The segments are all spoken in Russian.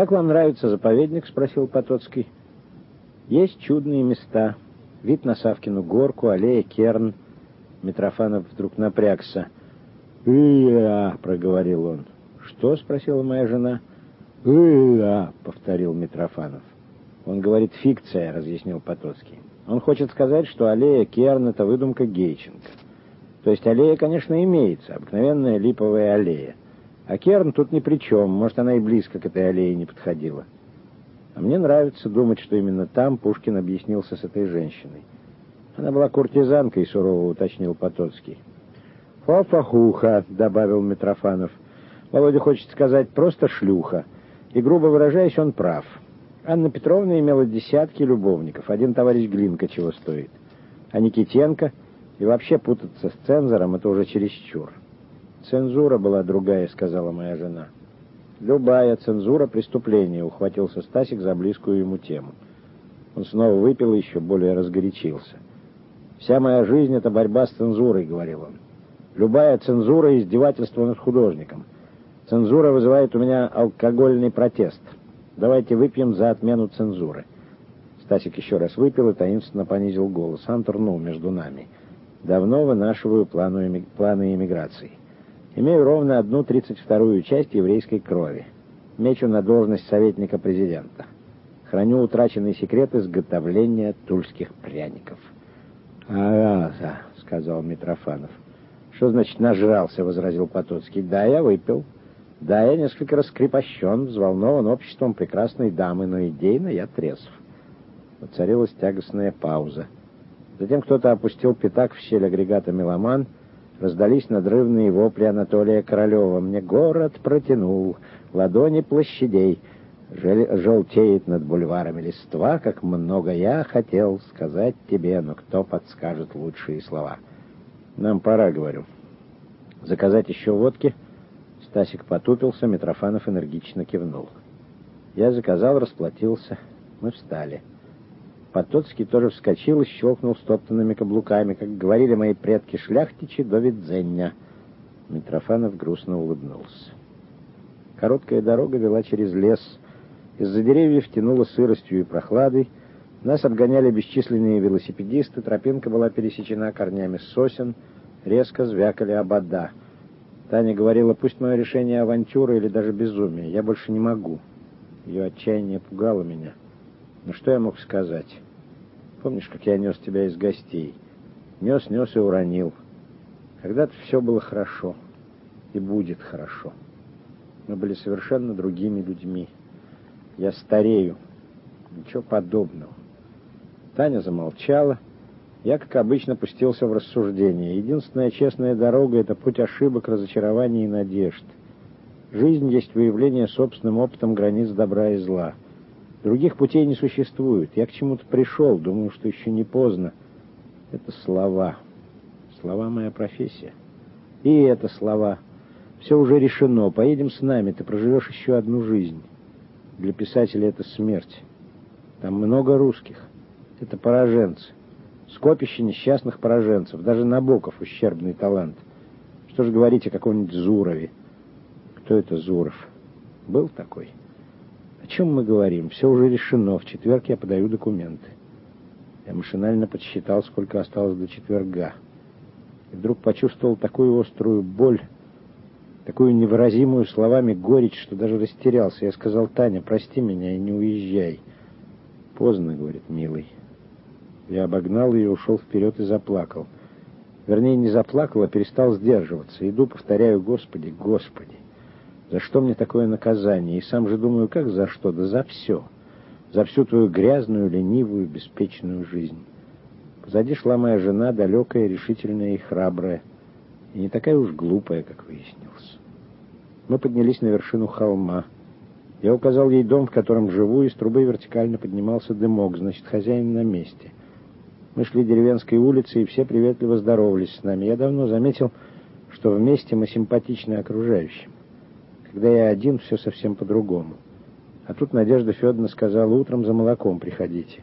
«Как вам нравится заповедник?» — спросил Потоцкий. «Есть чудные места. Вид на Савкину горку, аллея Керн». Митрофанов вдруг напрягся. «И-а!» — проговорил он. «Что?» — спросила моя жена. «И-а!» — повторил Митрофанов. «Он говорит фикция», — разъяснил Потоцкий. «Он хочет сказать, что аллея Керн — это выдумка Гейченко. То есть аллея, конечно, имеется, обыкновенная липовая аллея. А Керн тут ни при чем, может, она и близко к этой аллее не подходила. А мне нравится думать, что именно там Пушкин объяснился с этой женщиной. Она была куртизанкой, сурово уточнил Потоцкий. «Фа-фа-хуха», — добавил Митрофанов. Володя хочет сказать «просто шлюха». И, грубо выражаясь, он прав. Анна Петровна имела десятки любовников. Один товарищ Глинка чего стоит. А Никитенко и вообще путаться с цензором — это уже чересчур. «Цензура была другая», — сказала моя жена. «Любая цензура — преступление», — ухватился Стасик за близкую ему тему. Он снова выпил и еще более разгорячился. «Вся моя жизнь — это борьба с цензурой», — говорил он. «Любая цензура — издевательство над художником. Цензура вызывает у меня алкогольный протест. Давайте выпьем за отмену цензуры». Стасик еще раз выпил и таинственно понизил голос. Антур, ну, между нами — Давно вынашиваю планы эмиграции. Имею ровно одну тридцать вторую часть еврейской крови. Мечу на должность советника президента. Храню утраченный секрет изготовления тульских пряников. «А, да», — сказал Митрофанов. «Что значит нажрался?» — возразил Потоцкий. «Да, я выпил. Да, я несколько раскрепощен, взволнован обществом прекрасной дамы, но идейно я трезв». Воцарилась тягостная пауза. Затем кто-то опустил пятак в щель агрегата «Меломан», раздались надрывные вопли Анатолия Королева. «Мне город протянул, ладони площадей, желтеет над бульварами листва, как много я хотел сказать тебе, но кто подскажет лучшие слова?» «Нам пора», — говорю. «Заказать еще водки?» Стасик потупился, Митрофанов энергично кивнул. Я заказал, расплатился. Мы встали. Потоцкий тоже вскочил и щелкнул стоптанными каблуками, как говорили мои предки шляхтичи до Видзення. Митрофанов грустно улыбнулся. Короткая дорога вела через лес. Из-за деревьев тянуло сыростью и прохладой. Нас обгоняли бесчисленные велосипедисты, тропинка была пересечена корнями сосен, резко звякали обода. Таня говорила, пусть мое решение авантюра или даже безумие, я больше не могу. Ее отчаяние пугало меня. Ну что я мог сказать? Помнишь, как я нес тебя из гостей? Нес, нес и уронил. Когда-то все было хорошо. И будет хорошо. Мы были совершенно другими людьми. Я старею. Ничего подобного. Таня замолчала. Я, как обычно, пустился в рассуждение. Единственная честная дорога — это путь ошибок, разочарований и надежд. Жизнь есть выявление собственным опытом границ добра и зла — Других путей не существует. Я к чему-то пришел, думаю, что еще не поздно. Это слова. Слова — моя профессия. И это слова. Все уже решено. Поедем с нами, ты проживешь еще одну жизнь. Для писателя это смерть. Там много русских. Это пораженцы. Скопище несчастных пораженцев. Даже Набоков — ущербный талант. Что же говорить о каком-нибудь Зурове? Кто это Зуров? Был такой? — чем мы говорим? Все уже решено. В четверг я подаю документы. Я машинально подсчитал, сколько осталось до четверга. И вдруг почувствовал такую острую боль, такую невыразимую словами горечь, что даже растерялся. Я сказал, Таня, прости меня и не уезжай. Поздно, говорит, милый. Я обогнал ее, ушел вперед и заплакал. Вернее, не заплакал, а перестал сдерживаться. Иду, повторяю, Господи, Господи. За что мне такое наказание? И сам же думаю, как за что? Да за все. За всю твою грязную, ленивую, беспечную жизнь. Позади шла моя жена, далекая, решительная и храбрая. И не такая уж глупая, как выяснилось. Мы поднялись на вершину холма. Я указал ей дом, в котором живу, и с трубы вертикально поднимался дымок, значит, хозяин на месте. Мы шли деревенской улицей, и все приветливо здоровались с нами. Я давно заметил, что вместе мы симпатичны окружающим. Когда я один, все совсем по-другому. А тут Надежда Федоровна сказала, утром за молоком приходите.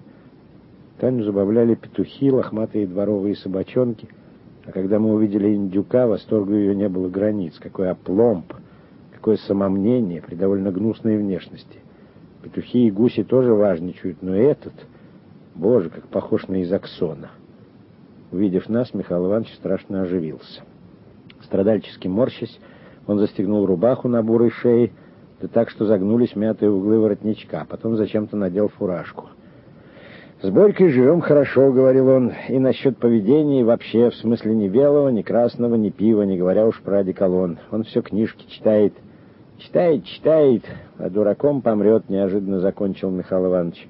Таню забавляли петухи, лохматые дворовые собачонки. А когда мы увидели индюка, восторгу ее не было границ. Какой опломб, какое самомнение при довольно гнусной внешности. Петухи и гуси тоже важничают, но этот, боже, как похож на Изаксона. Увидев нас, Михаил Иванович страшно оживился. Страдальчески морщась, он застегнул рубаху на бурой шее, да так, что загнулись мятые углы воротничка, потом зачем-то надел фуражку. «С Борькой живем хорошо», — говорил он, — «и насчет поведения, вообще, в смысле ни белого, ни красного, ни пива, не говоря уж про одеколон. Он все книжки читает. Читает, читает, а дураком помрет», — неожиданно закончил Михаил Иванович.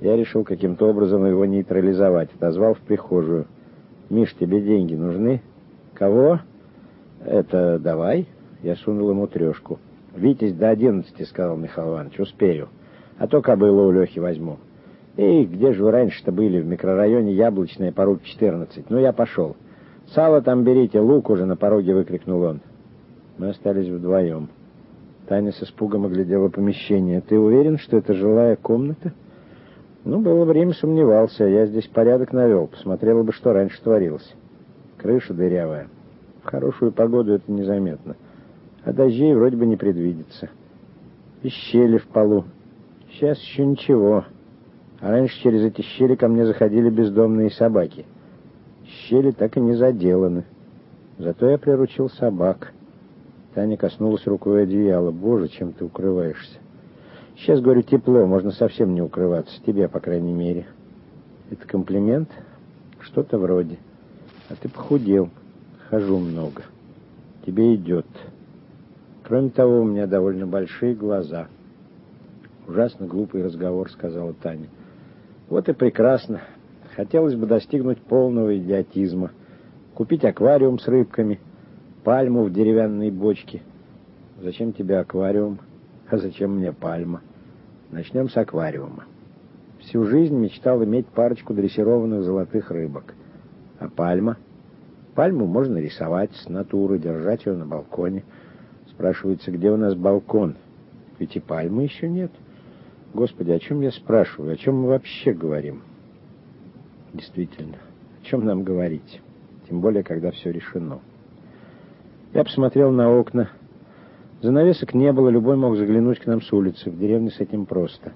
Я решил каким-то образом его нейтрализовать, отозвал в прихожую. «Миш, тебе деньги нужны?» «Кого?» «Это давай». Я сунул ему трешку. «Витязь до одиннадцати», — сказал Михаил Иванович, — «успею. А то кобылу у Лехи возьму». «Эй, где же вы раньше-то были? В микрорайоне Яблочная, порог 14. Ну, я пошел. Сало там берите, лук уже на пороге», — выкрикнул он. Мы остались вдвоем. Таня с испугом оглядела помещение. «Ты уверен, что это жилая комната?» «Ну, было время, сомневался. Я здесь порядок навел. Посмотрела бы, что раньше творилось. Крыша дырявая. В хорошую погоду это незаметно. А дождей вроде бы не предвидится. И щели в полу. Сейчас еще ничего. А раньше через эти щели ко мне заходили бездомные собаки. Щели так и не заделаны. Зато я приручил собак. Таня коснулась рукой одеяла. Боже, чем ты укрываешься? Сейчас, говорю, тепло, можно совсем не укрываться. Тебе, по крайней мере. Это комплимент? Что-то вроде. А ты похудел. Хожу много. Тебе идет. Кроме того, у меня довольно большие глаза. Ужасно глупый разговор, сказала Таня. Вот и прекрасно. Хотелось бы достигнуть полного идиотизма. Купить аквариум с рыбками, пальму в деревянной бочке. Зачем тебе аквариум? А зачем мне пальма? Начнем с аквариума. Всю жизнь мечтал иметь парочку дрессированных золотых рыбок. А пальма? Пальму можно рисовать с натуры, держать ее на балконе. Спрашивается, где у нас балкон? Ведь и пальмы еще нет. — Господи, о чем я спрашиваю? О чем мы вообще говорим? Действительно, о чем нам говорить? Тем более, когда все решено. Я посмотрел на окна. Занавесок не было, любой мог заглянуть к нам с улицы. В деревне с этим просто.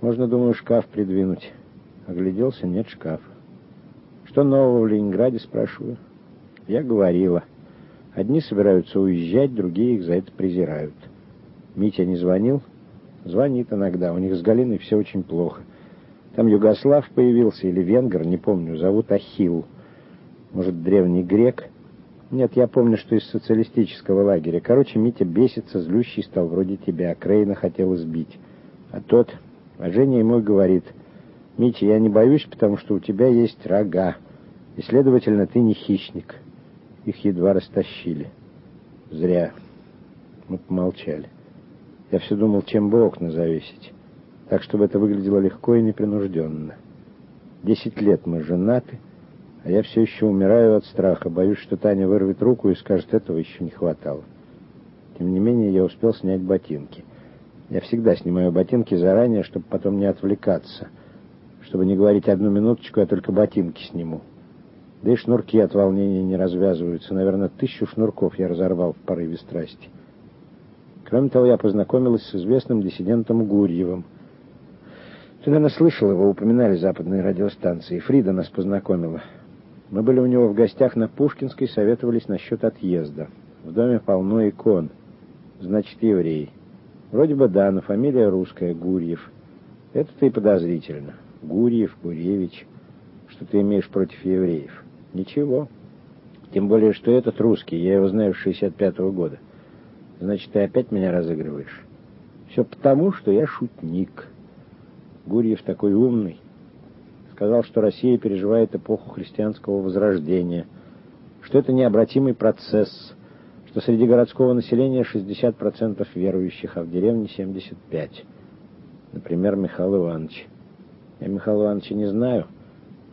Можно, думаю, шкаф придвинуть. Огляделся, нет шкафа. Что нового в Ленинграде, спрашиваю? Я говорила. Одни собираются уезжать, другие их за это презирают. Митя не звонил? Звонит иногда. У них с Галиной все очень плохо. Там Югослав появился или венгер, не помню, зовут Ахилл. Может, древний грек? Нет, я помню, что из социалистического лагеря. Короче, Митя бесится, злющий стал, вроде тебя. Крейна хотел избить. А тот, а Женя ему говорит, Митя, я не боюсь, потому что у тебя есть рога, и, следовательно, ты не хищник. Их едва растащили. Зря. Мы помолчали. Я все думал, чем бы окна завесить, так, чтобы это выглядело легко и непринужденно. Десять лет мы женаты, а я все еще умираю от страха, боюсь, что Таня вырвет руку и скажет, этого еще не хватало. Тем не менее, я успел снять ботинки. Я всегда снимаю ботинки заранее, чтобы потом не отвлекаться, чтобы не говорить одну минуточку, я только ботинки сниму. Да и шнурки от волнения не развязываются. Наверное, тысячу шнурков я разорвал в порыве страсти. Кроме того, я познакомилась с известным диссидентом Гурьевым. Ты, наверное, слышал его, упоминали западные радиостанции. Фрида нас познакомила. Мы были у него в гостях на Пушкинской, советовались насчет отъезда. В доме полно икон. Значит, еврей. Вроде бы да, но фамилия русская, Гурьев. Это-то и подозрительно. Гурьев, Гурьевич. Что ты имеешь против евреев? Ничего. Тем более, что этот русский, я его знаю с 65-го года. Значит, ты опять меня разыгрываешь. Все потому, что я шутник. Гурьев такой умный. Сказал, что Россия переживает эпоху христианского возрождения, что это необратимый процесс, что среди городского населения 60% верующих, а в деревне 75%. Например, Михаил Иванович. Я Михаила Ивановича не знаю.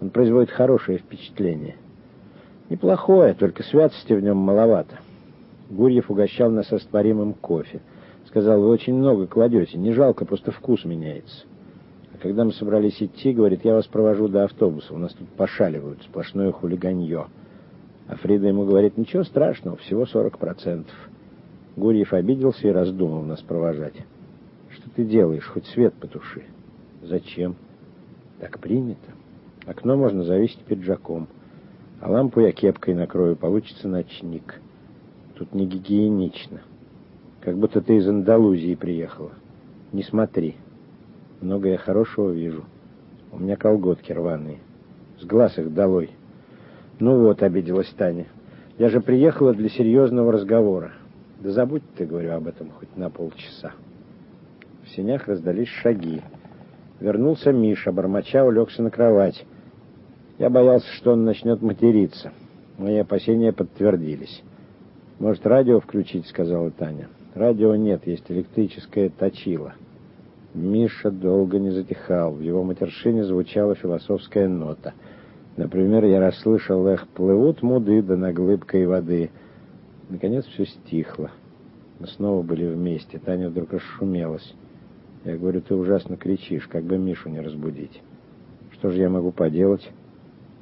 Он производит хорошее впечатление. Неплохое, только святости в нем маловато. Гурьев угощал нас растворимым кофе. Сказал, вы очень много кладете, не жалко, просто вкус меняется. А когда мы собрались идти, говорит, я вас провожу до автобуса, у нас тут пошаливают, сплошное хулиганье. А Фрида ему говорит, ничего страшного, всего 40%. Гурьев обиделся и раздумал нас провожать. Что ты делаешь? Хоть свет потуши. Зачем? Так принято. Окно можно завесить пиджаком. А лампу я кепкой накрою, получится ночник. Тут не гигиенично. Как будто ты из Андалузии приехала. Не смотри. Много я хорошего вижу. У меня колготки рваные. С глаз их долой. Ну вот, обиделась Таня. Я же приехала для серьезного разговора. Да забудь ты, говорю, об этом хоть на полчаса. В сенях раздались шаги. Вернулся Миша, бормоча улегся на кровать. Я боялся, что он начнет материться. Мои опасения подтвердились. «Может, радио включить?» — сказала Таня. «Радио нет, есть электрическое точило». Миша долго не затихал. В его матершине звучала философская нота. Например, я расслышал «Эх, плывут муды да на глыбкой воды». Наконец все стихло. Мы снова были вместе. Таня вдруг расшумелась. Я говорю, ты ужасно кричишь, как бы Мишу не разбудить. Что же я могу поделать?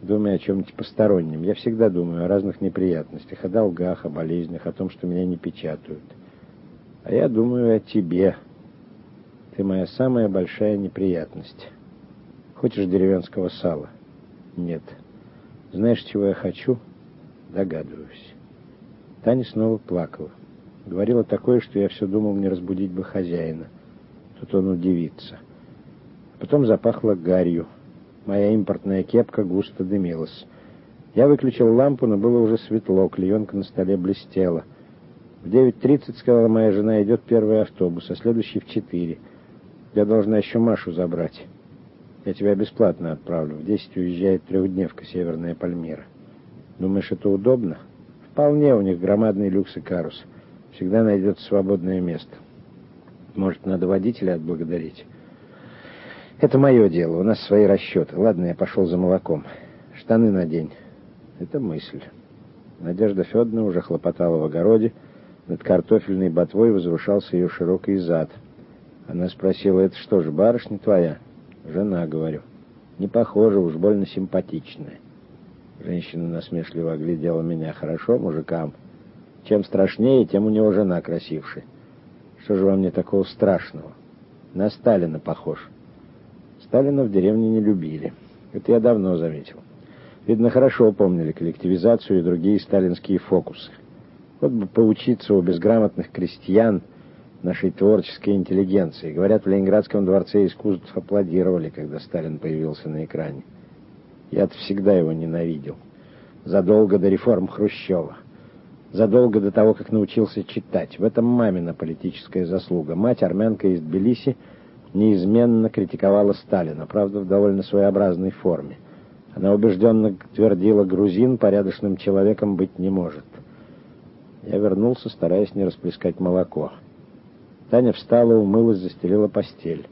Думаю о чем-нибудь постороннем. Я всегда думаю о разных неприятностях, о долгах, о болезнях, о том, что меня не печатают. А я думаю о тебе. Ты моя самая большая неприятность. Хочешь деревенского сала? Нет. Знаешь, чего я хочу? Догадываюсь. Таня снова плакала. Говорила такое, что я все думал, не разбудить бы хозяина. Тут он удивится. Потом запахло гарью. Моя импортная кепка густо дымилась. Я выключил лампу, но было уже светло, клеенка на столе блестела. В 9.30, сказала моя жена, идет первый автобус, а следующий в 4. Я должна еще Машу забрать. Я тебя бесплатно отправлю. В 10 уезжает трехдневка Северная Пальмира. Думаешь, это удобно? Вполне у них громадный люкс и карус. Всегда найдется свободное место. Может, надо водителя отблагодарить? Это мое дело, у нас свои расчеты. Ладно, я пошел за молоком. Штаны надень. Это мысль. Надежда Федоровна уже хлопотала в огороде. Над картофельной ботвой возвышался ее широкий зад. Она спросила, это что ж, барышня твоя? Жена, говорю. Не похоже, уж больно симпатичная. Женщина насмешливо оглядела меня. Хорошо мужикам. Чем страшнее, тем у него жена красивше. Что же во мне такого страшного? На Сталина похож. Сталина в деревне не любили. Это я давно заметил. Видно, хорошо помнили коллективизацию и другие сталинские фокусы. Вот бы поучиться у безграмотных крестьян нашей творческой интеллигенции. Говорят, в Ленинградском дворце искусств аплодировали, когда Сталин появился на экране. Я-то всегда его ненавидел. Задолго до реформ Хрущева задолго до того, как научился читать. В этом мамина политическая заслуга. Мать, армянка из Тбилиси, неизменно критиковала Сталина, правда, в довольно своеобразной форме. Она убежденно твердила, грузин порядочным человеком быть не может. Я вернулся, стараясь не расплескать молоко. Таня встала, умылась, застелила постель.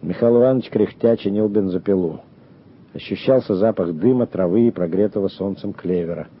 Михаил Иванович, кряхтя, чинил бензопилу. Ощущался запах дыма, травы и прогретого солнцем клевера —